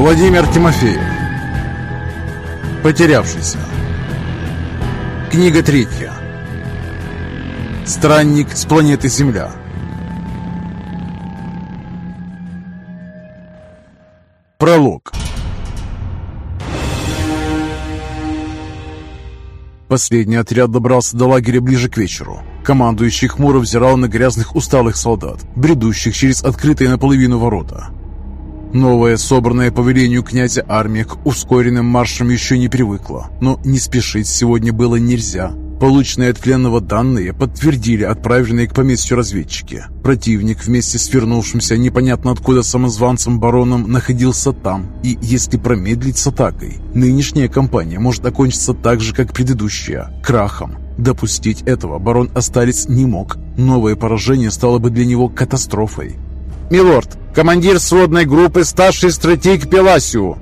Владимир Тимофеев Потерявшийся Книга третья Странник с планеты Земля Пролог Последний отряд добрался до лагеря ближе к вечеру. Командующий хмуро взирал на грязных усталых солдат, бредущих через открытые наполовину ворота. Новая, собранная по велению князя армия к ускоренным маршам еще не привыкла, но не спешить сегодня было нельзя. Полученные от пленного данные подтвердили отправленные к поместью разведчики. Противник вместе с вернувшимся непонятно откуда самозванцем-бароном находился там, и если промедлить с атакой, нынешняя кампания может окончиться так же, как предыдущая – крахом. Допустить этого барон Астарец не мог. Новое поражение стало бы для него катастрофой. «Милорд, командир сводной группы, старший стратег Пеласио!»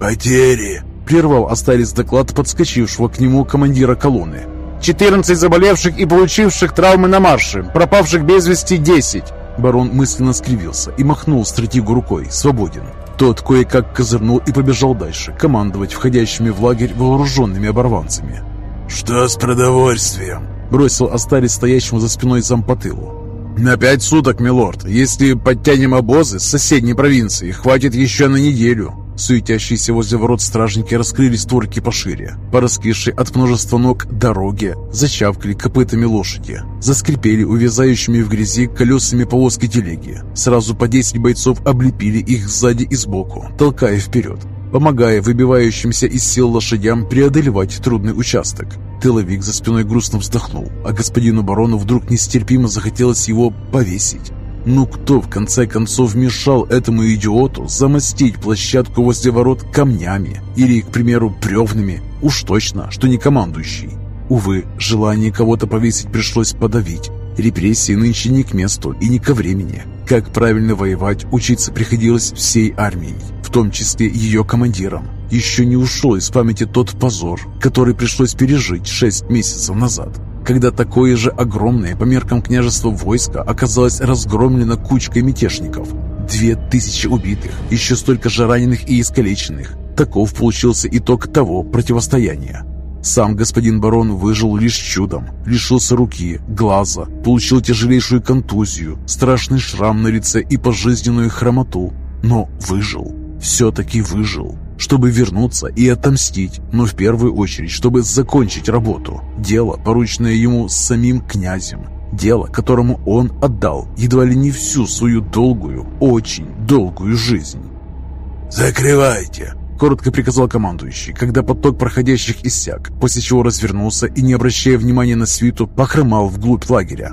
«Потери!» – прервал Астарец доклад подскочившего к нему командира колонны. 14 заболевших и получивших травмы на марше, пропавших без вести 10. Барон мысленно скривился и махнул стратегу рукой. Свободен. Тот кое-как козырнул и побежал дальше, командовать входящими в лагерь вооруженными оборванцами. «Что с продовольствием?» Бросил Астарец стоящему за спиной зампотылу. «На пять суток, милорд. Если подтянем обозы с соседней провинции, хватит еще на неделю». Суетящиеся возле ворот стражники раскрыли створки пошире. По раскисшей от множества ног дороге зачавкали копытами лошади. Заскрипели увязающими в грязи колесами повозки телеги. Сразу по 10 бойцов облепили их сзади и сбоку, толкая вперед помогая выбивающимся из сил лошадям преодолевать трудный участок. Тыловик за спиной грустно вздохнул, а господину барону вдруг нестерпимо захотелось его повесить. Ну кто в конце концов мешал этому идиоту замостить площадку возле ворот камнями или, к примеру, бревнами? Уж точно, что не командующий. Увы, желание кого-то повесить пришлось подавить. Репрессии нынче не к месту и не ко времени. Как правильно воевать, учиться приходилось всей армией, в том числе ее командирам. Еще не ушел из памяти тот позор, который пришлось пережить шесть месяцев назад когда такое же огромное по меркам княжества войско оказалось разгромлено кучкой мятежников. Две тысячи убитых, еще столько же раненых и искалеченных. Таков получился итог того противостояния. Сам господин барон выжил лишь чудом, лишился руки, глаза, получил тяжелейшую контузию, страшный шрам на лице и пожизненную хромоту, но выжил, все-таки выжил чтобы вернуться и отомстить, но в первую очередь, чтобы закончить работу. Дело, порученное ему самим князем. Дело, которому он отдал едва ли не всю свою долгую, очень долгую жизнь. «Закрывайте!» — коротко приказал командующий, когда поток проходящих иссяк, после чего развернулся и, не обращая внимания на свиту, похромал вглубь лагеря.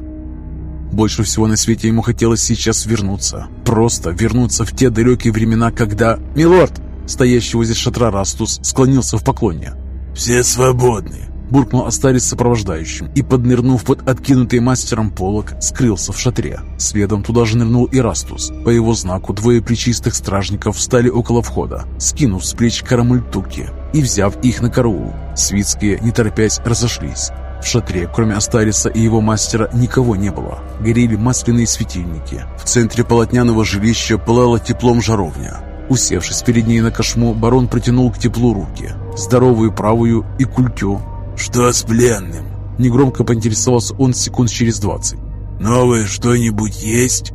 Больше всего на свете ему хотелось сейчас вернуться. Просто вернуться в те далекие времена, когда... «Милорд!» Стоящий возле шатра Растус склонился в поклоне. «Все свободны!» Буркнул Астарис сопровождающим и, поднырнув под откинутый мастером полок, скрылся в шатре. Следом туда же нырнул и Растус. По его знаку двое плечистых стражников встали около входа, скинув с плеч карамультуки и взяв их на караул. Свитские, не торопясь, разошлись. В шатре, кроме Астариса и его мастера, никого не было. Горели масляные светильники. В центре полотняного жилища пылала теплом жаровня. Усевшись перед ней на кошму, барон протянул к теплу руки, здоровую правую и культю. «Что с пленным?» Негромко поинтересовался он секунд через двадцать. «Новое что-нибудь есть?»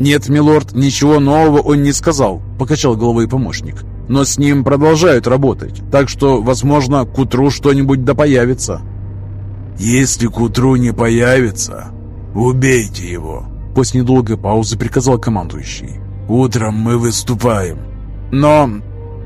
«Нет, милорд, ничего нового он не сказал», — покачал головой помощник. «Но с ним продолжают работать, так что, возможно, к утру что-нибудь да появится». «Если к утру не появится, убейте его», — после недолгой паузы приказал командующий. «Утром мы выступаем». «Но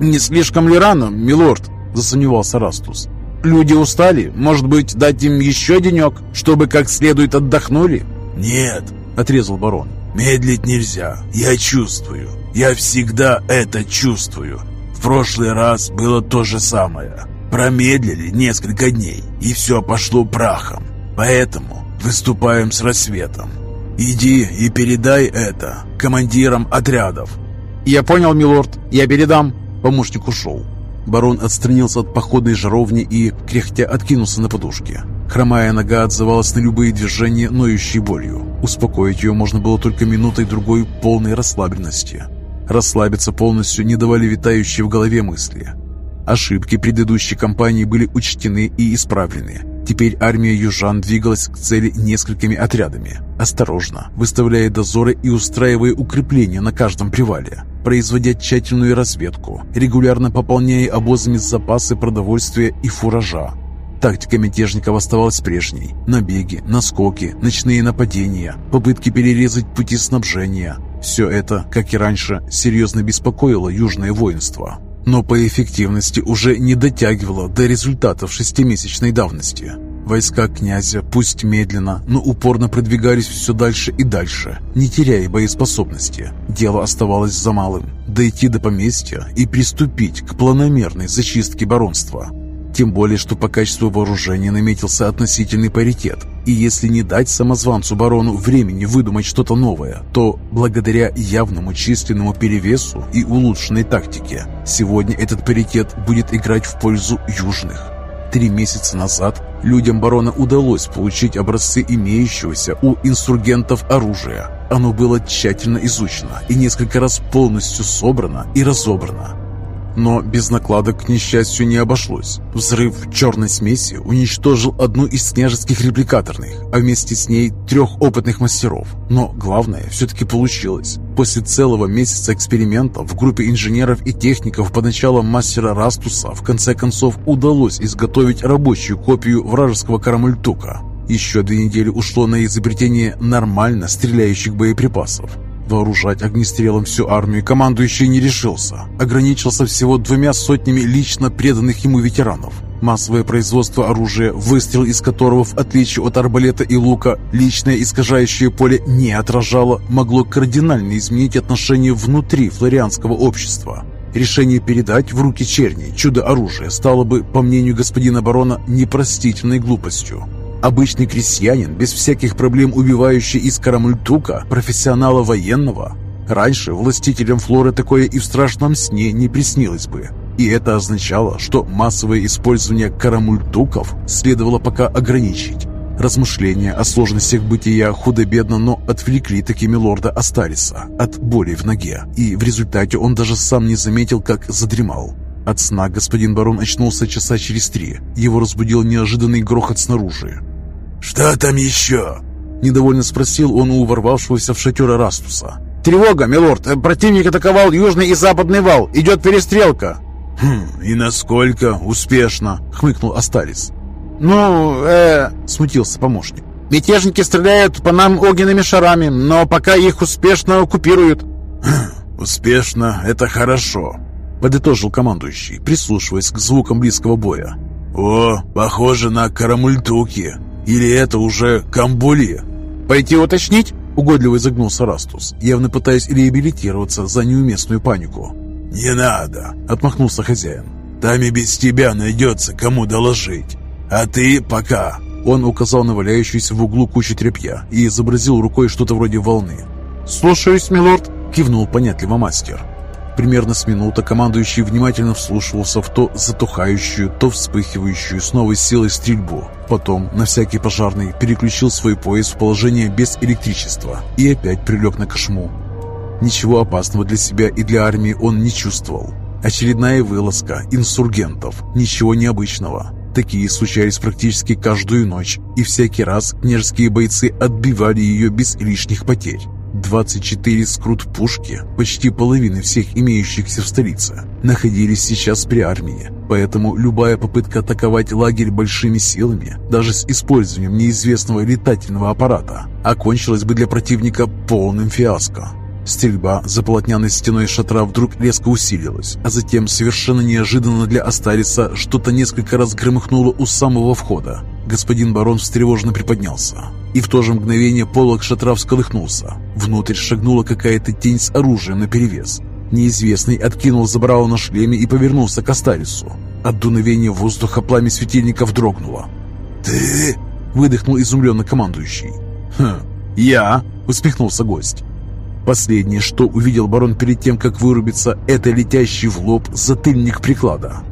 не слишком ли рано, милорд?» – засомневался Растус. «Люди устали. Может быть, дать им еще денек, чтобы как следует отдохнули?» «Нет», – отрезал барон. «Медлить нельзя. Я чувствую. Я всегда это чувствую. В прошлый раз было то же самое. Промедлили несколько дней, и все пошло прахом. Поэтому выступаем с рассветом. Иди и передай это командирам отрядов. Я понял, милорд, я передам. Помощник ушел. Барон отстранился от походной жаровни и, кряхтя, откинулся на подушке. Хромая нога отзывалась на любые движения, ноющей болью. Успокоить ее можно было только минутой-другой полной расслабленности. Расслабиться полностью не давали витающие в голове мысли. Ошибки предыдущей кампании были учтены и исправлены. Теперь армия южан двигалась к цели несколькими отрядами, осторожно, выставляя дозоры и устраивая укрепления на каждом привале, производя тщательную разведку, регулярно пополняя обозами запасы продовольствия и фуража. Тактика мятежников оставалась прежней. Набеги, наскоки, ночные нападения, попытки перерезать пути снабжения. Все это, как и раньше, серьезно беспокоило южное воинство но по эффективности уже не дотягивала до результатов шестимесячной давности. Войска князя, пусть медленно, но упорно продвигались все дальше и дальше, не теряя боеспособности. Дело оставалось за малым – дойти до поместья и приступить к планомерной зачистке баронства. Тем более, что по качеству вооружения наметился относительный паритет. И если не дать самозванцу барону времени выдумать что-то новое, то благодаря явному численному перевесу и улучшенной тактике, сегодня этот паритет будет играть в пользу южных. Три месяца назад людям барона удалось получить образцы имеющегося у инсургентов оружия. Оно было тщательно изучено и несколько раз полностью собрано и разобрано. Но без накладок, к несчастью, не обошлось. Взрыв черной смеси уничтожил одну из княжеских репликаторных, а вместе с ней трех опытных мастеров. Но главное все-таки получилось. После целого месяца экспериментов в группе инженеров и техников под началом мастера Растуса в конце концов удалось изготовить рабочую копию вражеского карамультука. Еще две недели ушло на изобретение нормально стреляющих боеприпасов. Вооружать огнестрелом всю армию командующий не решился. Ограничился всего двумя сотнями лично преданных ему ветеранов. Массовое производство оружия, выстрел из которого, в отличие от арбалета и лука, личное искажающее поле не отражало, могло кардинально изменить отношения внутри флорианского общества. Решение передать в руки черни чудо-оружие стало бы, по мнению господина барона, непростительной глупостью. Обычный крестьянин, без всяких проблем убивающий из карамультука профессионала военного. Раньше властителям Флоры такое и в страшном сне не приснилось бы. И это означало, что массовое использование карамультуков следовало пока ограничить. Размышления о сложностях бытия худо-бедно, но отвлекли такими лорда Астариса от боли в ноге, и в результате он даже сам не заметил, как задремал. От сна господин барон очнулся часа через три. Его разбудил неожиданный грохот снаружи. «Что там еще?» Недовольно спросил он у ворвавшегося в шатер Растуса. «Тревога, милорд! Противник атаковал южный и западный вал! Идет перестрелка!» «Хм, и насколько успешно?» — хмыкнул Астарис. «Ну, э...» — смутился помощник. «Мятежники стреляют по нам огненными шарами, но пока их успешно оккупируют». Хм, «Успешно — это хорошо», — подытожил командующий, прислушиваясь к звукам близкого боя. «О, похоже на карамультуки. Или это уже Камбули? Пойти уточнить? Угодливо загнулся Растус, явно пытаясь реабилитироваться за неуместную панику. «Не надо!» — отмахнулся хозяин. «Там и без тебя найдется, кому доложить. А ты пока!» Он указал на валяющуюся в углу кучу тряпья и изобразил рукой что-то вроде волны. «Слушаюсь, милорд!» — кивнул понятливо мастер. Примерно с минуты командующий внимательно вслушивался в то затухающую, то вспыхивающую с новой силой стрельбу. Потом, на всякий пожарный, переключил свой пояс в положение без электричества и опять прилег на кошму. Ничего опасного для себя и для армии он не чувствовал. Очередная вылазка инсургентов, ничего необычного. Такие случались практически каждую ночь, и всякий раз княжеские бойцы отбивали ее без лишних потерь. 24 скрут-пушки, почти половины всех имеющихся в столице, находились сейчас при армии, поэтому любая попытка атаковать лагерь большими силами, даже с использованием неизвестного летательного аппарата, окончилась бы для противника полным фиаско. Стрельба за полотняной стеной шатра вдруг резко усилилась, а затем совершенно неожиданно для Астариса что-то несколько раз громыхнуло у самого входа. Господин барон встревоженно приподнялся, и в то же мгновение полок шатра всколыхнулся. Внутрь шагнула какая-то тень с оружием наперевес. Неизвестный откинул забрало на шлеме и повернулся к Астарису. От дуновения воздуха пламя светильников дрогнуло. «Ты?» — выдохнул изумленно командующий. «Хм, я?» — усмехнулся гость. Последнее, что увидел барон перед тем, как вырубиться, это летящий в лоб затыльник приклада.